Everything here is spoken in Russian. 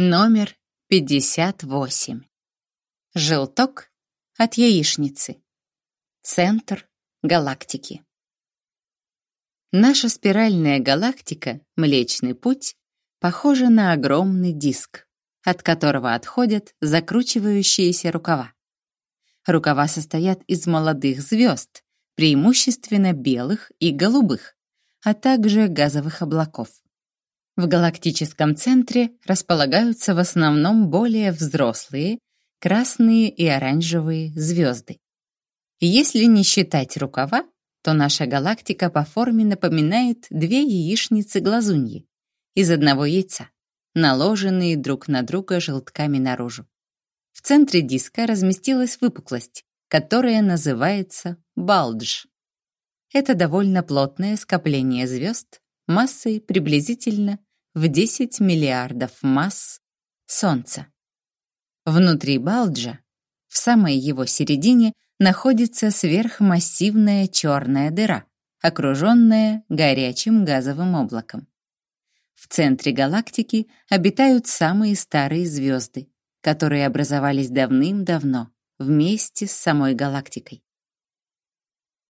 Номер 58. Желток от яичницы. Центр галактики. Наша спиральная галактика, Млечный Путь, похожа на огромный диск, от которого отходят закручивающиеся рукава. Рукава состоят из молодых звезд, преимущественно белых и голубых, а также газовых облаков. В галактическом центре располагаются в основном более взрослые, красные и оранжевые звезды. Если не считать рукава, то наша галактика по форме напоминает две яичницы-глазуньи из одного яйца, наложенные друг на друга желтками наружу. В центре диска разместилась выпуклость, которая называется балдж. Это довольно плотное скопление звезд массой приблизительно в 10 миллиардов масс Солнца. Внутри Балджа, в самой его середине, находится сверхмассивная черная дыра, окруженная горячим газовым облаком. В центре галактики обитают самые старые звезды, которые образовались давным-давно вместе с самой галактикой.